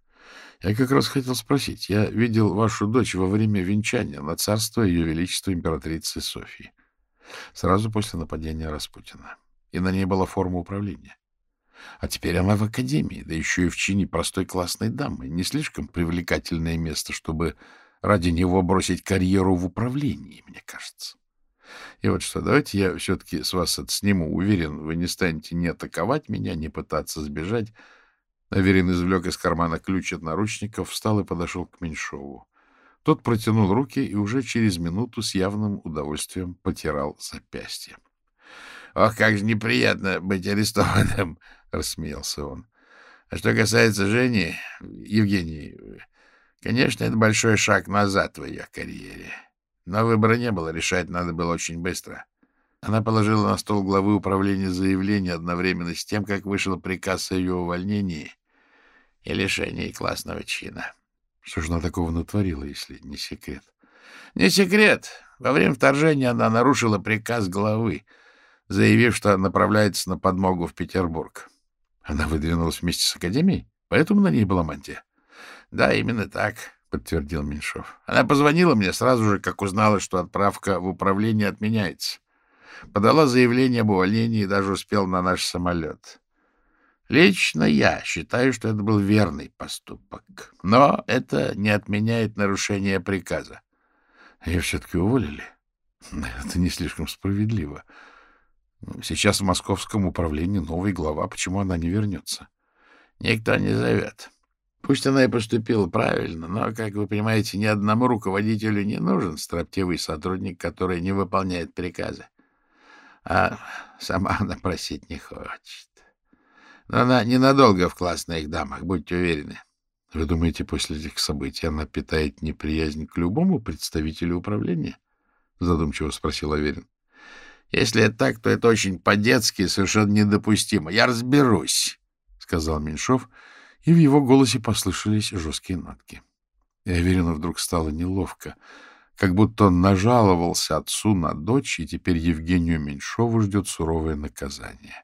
Я как раз хотел спросить. Я видел вашу дочь во время венчания на царство Ее Величества императрицы Софии. Сразу после нападения Распутина. И на ней была форма управления. А теперь она в академии, да еще и в чине простой классной дамы. Не слишком привлекательное место, чтобы ради него бросить карьеру в управлении, мне кажется. И вот что, давайте я все-таки с вас это сниму. Уверен, вы не станете не атаковать меня, не пытаться сбежать, Аверин извлек из кармана ключ от наручников, встал и подошел к Меньшову. Тот протянул руки и уже через минуту с явным удовольствием потирал запястье. — Ох, как же неприятно быть арестованным! — рассмеялся он. — А что касается Жени, Евгений, конечно, это большой шаг назад в ее карьере. Но выбора не было, решать надо было очень быстро. Она положила на стол главы управления заявление одновременно с тем, как вышел приказ о ее увольнении и лишении классного чина. Что же она такого натворила, если не секрет? Не секрет. Во время вторжения она нарушила приказ главы, заявив, что направляется на подмогу в Петербург. Она выдвинулась вместе с Академией? Поэтому на ней была мантия? Да, именно так, — подтвердил Меньшов. Она позвонила мне сразу же, как узнала, что отправка в управление отменяется. Подала заявление об увольнении и даже успел на наш самолет. Лично я считаю, что это был верный поступок. Но это не отменяет нарушение приказа. Ее все-таки уволили. [laughs] Это не слишком справедливо. Сейчас в московском управлении новый глава. Почему она не вернется? Никто не зовет. Пусть она и поступила правильно, но, как вы понимаете, ни одному руководителю не нужен строптивый сотрудник, который не выполняет приказы. А сама она просить не хочет. Но она ненадолго в классных дамах, будьте уверены. — Вы думаете, после этих событий она питает неприязнь к любому представителю управления? — задумчиво спросил Аверин. — Если это так, то это очень по-детски совершенно недопустимо. Я разберусь, — сказал Меньшов, и в его голосе послышались жесткие нотки. И Аверину вдруг стало неловко, как будто он нажаловался отцу на дочь, и теперь Евгению Меньшову ждет суровое наказание.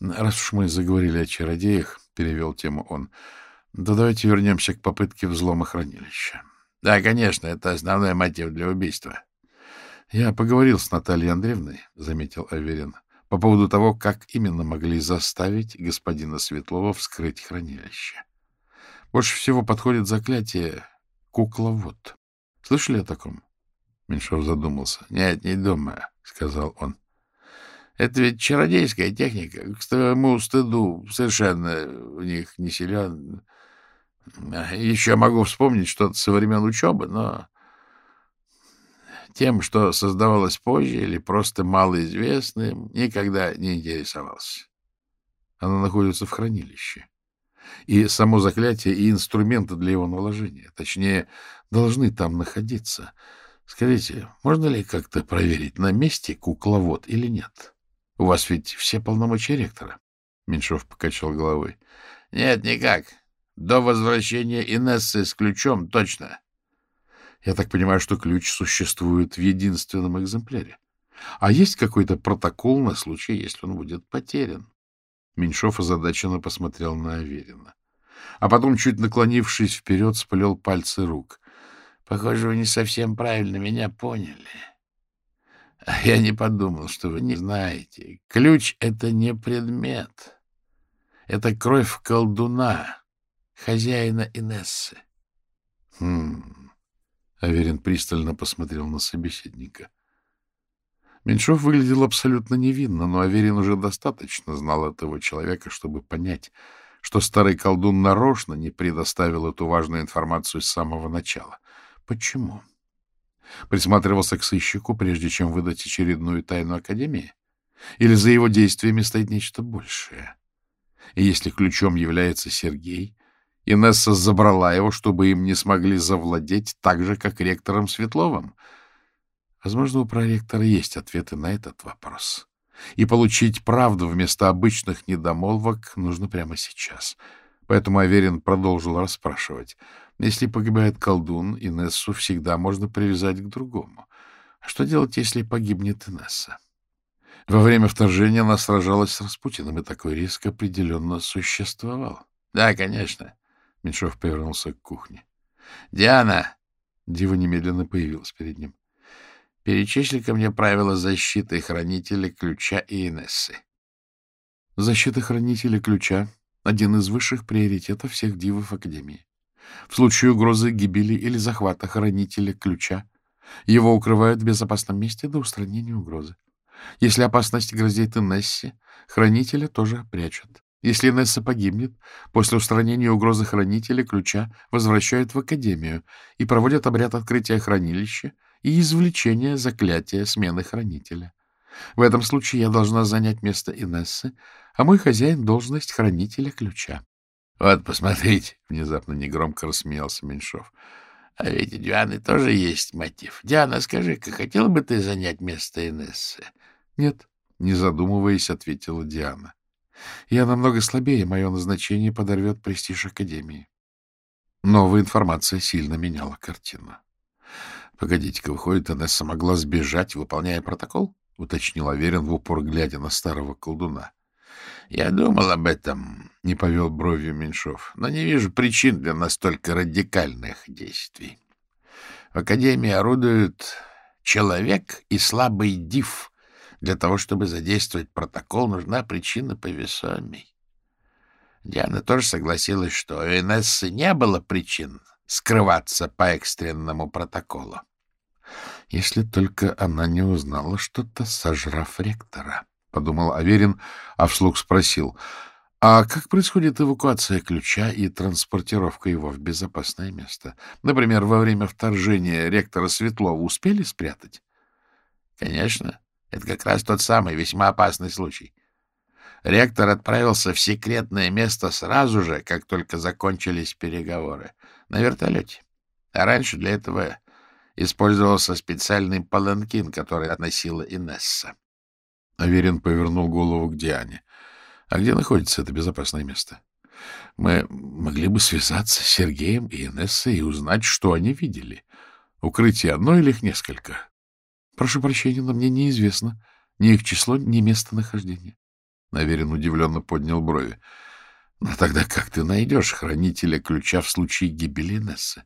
Раз уж мы заговорили о чародеях, — перевел тему он, — то давайте вернемся к попытке взлома хранилища. — Да, конечно, это основной мотив для убийства. — Я поговорил с Натальей Андреевной, — заметил Аверин, — по поводу того, как именно могли заставить господина Светлова вскрыть хранилище. Больше всего подходит заклятие «кукловод». Слышали о таком? Меньшов задумался. — Нет, не думаю, — сказал он. — Это ведь чародейская техника. К своему стыду совершенно в них не силен. Еще могу вспомнить что-то со времен учебы, но тем, что создавалось позже или просто малоизвестным, никогда не интересовался. Она находится в хранилище. И само заклятие, и инструменты для его наложения, точнее, должны там находиться. Скажите, можно ли как-то проверить, на месте кукловод или нет? У вас ведь все полномочия ректора. Меньшов покачал головой. — Нет, никак. До возвращения Инессы с ключом точно. Я так понимаю, что ключ существует в единственном экземпляре. А есть какой-то протокол на случай, если он будет потерян? Меньшов озадаченно посмотрел на Аверина. А потом, чуть наклонившись вперед, сплел пальцы рук. — Похоже, вы не совсем правильно меня поняли. [laughs] Я не подумал, что вы не знаете. Ключ — это не предмет. Это кровь колдуна хозяина Инессы. Хм. Аверин пристально посмотрел на собеседника. Меньшов выглядел абсолютно невинно, но Аверин уже достаточно знал этого человека, чтобы понять, что старый колдун нарочно не предоставил эту важную информацию с самого начала. Почему? Присматривался к сыщику, прежде чем выдать очередную тайну Академии? Или за его действиями стоит нечто большее? И если ключом является Сергей, Инесса забрала его, чтобы им не смогли завладеть так же, как ректором Светловым? Возможно, у проректора есть ответы на этот вопрос. И получить правду вместо обычных недомолвок нужно прямо сейчас. Поэтому Аверин продолжил расспрашивать. Если погибает колдун, Инессу всегда можно привязать к другому. А что делать, если погибнет Инесса? Во время вторжения она сражалась с Распутиным, и такой риск определенно существовал. — Да, конечно. Меньшов повернулся к кухне. — Диана! Дива немедленно появилась перед ним. — Перечисли ко мне правила защиты хранителя ключа и Инессы. Защита хранителя ключа — один из высших приоритетов всех дивов Академии. В случае угрозы гибели или захвата хранителя ключа его укрывают в безопасном месте до устранения угрозы. Если опасность грозит Инессе, хранителя тоже прячут. Если Несса погибнет, после устранения угрозы хранителя ключа возвращают в Академию и проводят обряд открытия хранилища и извлечения заклятия смены хранителя. В этом случае я должна занять место Инессы, а мой хозяин — должность хранителя ключа. — Вот, посмотрите, — внезапно негромко рассмеялся Меньшов. — А ведь у Дианы тоже есть мотив. Диана, скажи-ка, хотела бы ты занять место Инессы? — Нет, — не задумываясь, ответила Диана. Я намного слабее, мое назначение подорвет престиж Академии. Новая информация сильно меняла картину. — Погодите-ка, выходит, Инесса могла сбежать, выполняя протокол? — уточнил Аверин в упор, глядя на старого колдуна. — Я думал об этом, — не повел бровью Меньшов, — но не вижу причин для настолько радикальных действий. В Академии орудуют человек и слабый див — для того, чтобы задействовать протокол, нужна причина повесомей. Диана тоже согласилась, что у Инессы не было причин скрываться по экстренному протоколу. Если только она не узнала что-то, сожрав ректора, — подумал Аверин, а вслух спросил, а как происходит эвакуация ключа и транспортировка его в безопасное место? Например, во время вторжения ректора Светлова успели спрятать? — Конечно. Это как раз тот самый весьма опасный случай. Ректор отправился в секретное место сразу же, как только закончились переговоры, на вертолете. А раньше для этого использовался специальный паланкин, который относила Инесса. Аверин повернул голову к Диане. — А где находится это безопасное место? Мы могли бы связаться с Сергеем и Инессой и узнать, что они видели. Укрытие одно или их несколько? Прошу прощения, но мне неизвестно ни их число, ни местонахождение. Наверин удивленно поднял брови. — Но тогда как ты найдешь хранителя ключа в случае гибели Нессы?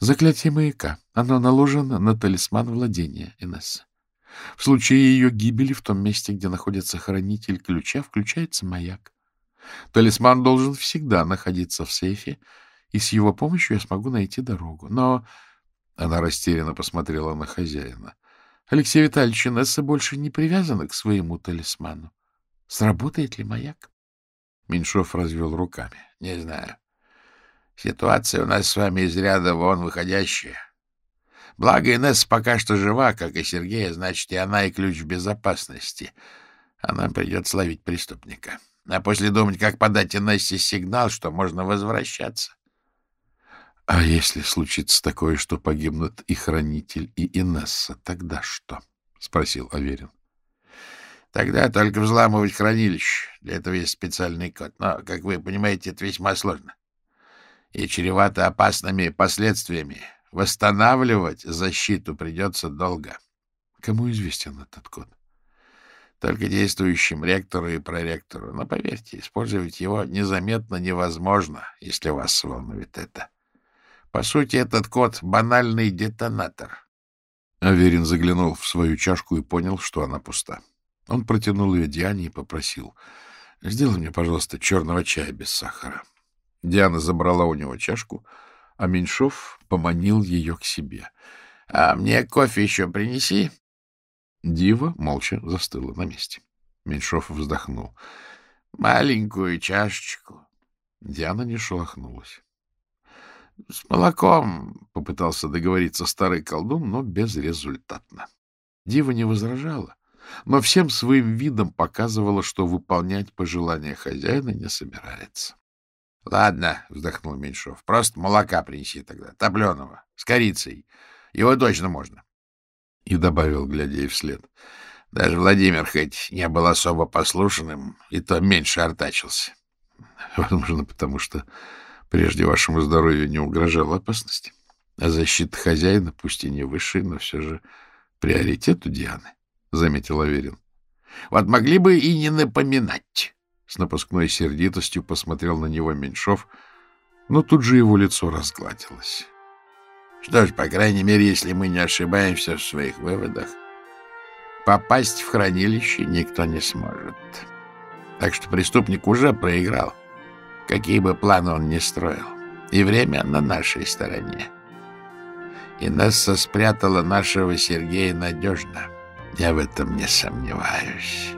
Заклятие маяка. Оно наложено на талисман владения Инессы. В случае ее гибели в том месте, где находится хранитель ключа, включается маяк. Талисман должен всегда находиться в сейфе, и с его помощью я смогу найти дорогу. Но... Она растерянно посмотрела на хозяина. Алексей Витальевич, Инесса больше не привязана к своему талисману. Сработает ли маяк? Меньшов развел руками. — Не знаю. Ситуация у нас с вами из ряда вон выходящая. Благо, Инесса пока что жива, как и Сергея, значит, и она, и ключ в безопасности. А нам придется ловить преступника. А после думать, как подать Инессе сигнал, что можно возвращаться. — А если случится такое, что погибнут и Хранитель, и Инесса, тогда что? — спросил Аверин. — Тогда только взламывать хранилище. Для этого есть специальный код. Но, как вы понимаете, это весьма сложно. И чревато опасными последствиями. Восстанавливать защиту придется долго. Кому известен этот код? Только действующим ректору и проректору. Но, поверьте, использовать его незаметно невозможно, если вас волнует это. По сути, этот код — банальный детонатор. Аверин заглянул в свою чашку и понял, что она пуста. Он протянул ее Диане и попросил. — Сделай мне, пожалуйста, черного чая без сахара. Диана забрала у него чашку, а Меньшов поманил ее к себе. — А мне кофе еще принеси. Дива молча застыла на месте. Меньшов вздохнул. — Маленькую чашечку. Диана не шелохнулась. — С молоком, — попытался договориться старый колдун, но безрезультатно. Дива не возражала, но всем своим видом показывала, что выполнять пожелания хозяина не собирается. — Ладно, — вздохнул Меньшов, — просто молока принеси тогда, топленого, с корицей. Его точно можно. И добавил, глядя ей вслед. — Даже Владимир хоть не был особо послушным, и то меньше артачился. [laughs] — Возможно, потому что Прежде вашему здоровью не угрожала опасности. А защита хозяина, пусть и не высшая, но все же приоритет у Дианы, — заметил Аверин. — Вот могли бы и не напоминать. С напускной сердитостью посмотрел на него Меньшов, но тут же его лицо разгладилось. Что ж, по крайней мере, если мы не ошибаемся в своих выводах, попасть в хранилище никто не сможет. Так что преступник уже проиграл. — какие бы планы он ни строил. И время на нашей стороне. Инесса спрятала нашего Сергея надежно. Я в этом не сомневаюсь.